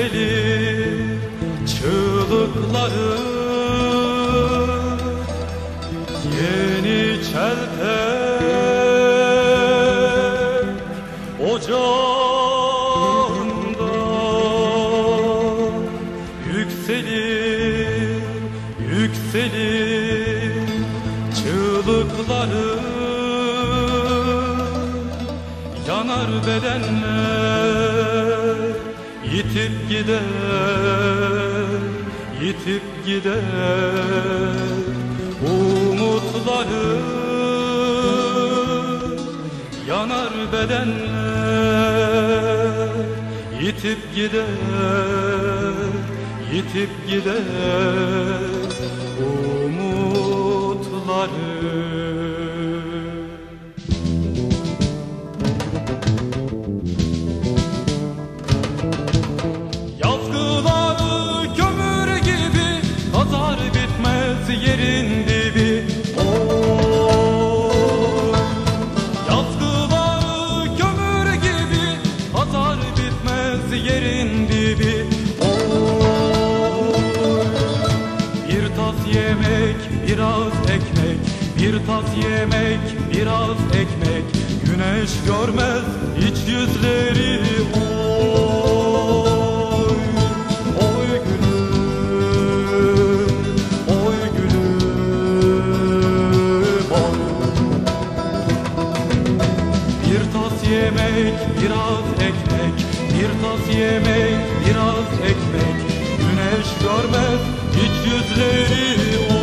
yükselir çığlıkları. Yeni çeltek ocağından Yükselir, yükselir çığlıkları. Yanar bedenler yitip gider, yitip gider Umutları yanar bedenler. Yitip gider, yitip gider biraz ekmek Bir tas yemek biraz ekmek. Güneş görmez hiç yüzleri Oy. Oy gülüm Oy gülüm Oy. Bir tas yemek, biraz ekmek. Bir tas yemek, biraz ekmek. Güneş görmez hiç yüzleri oy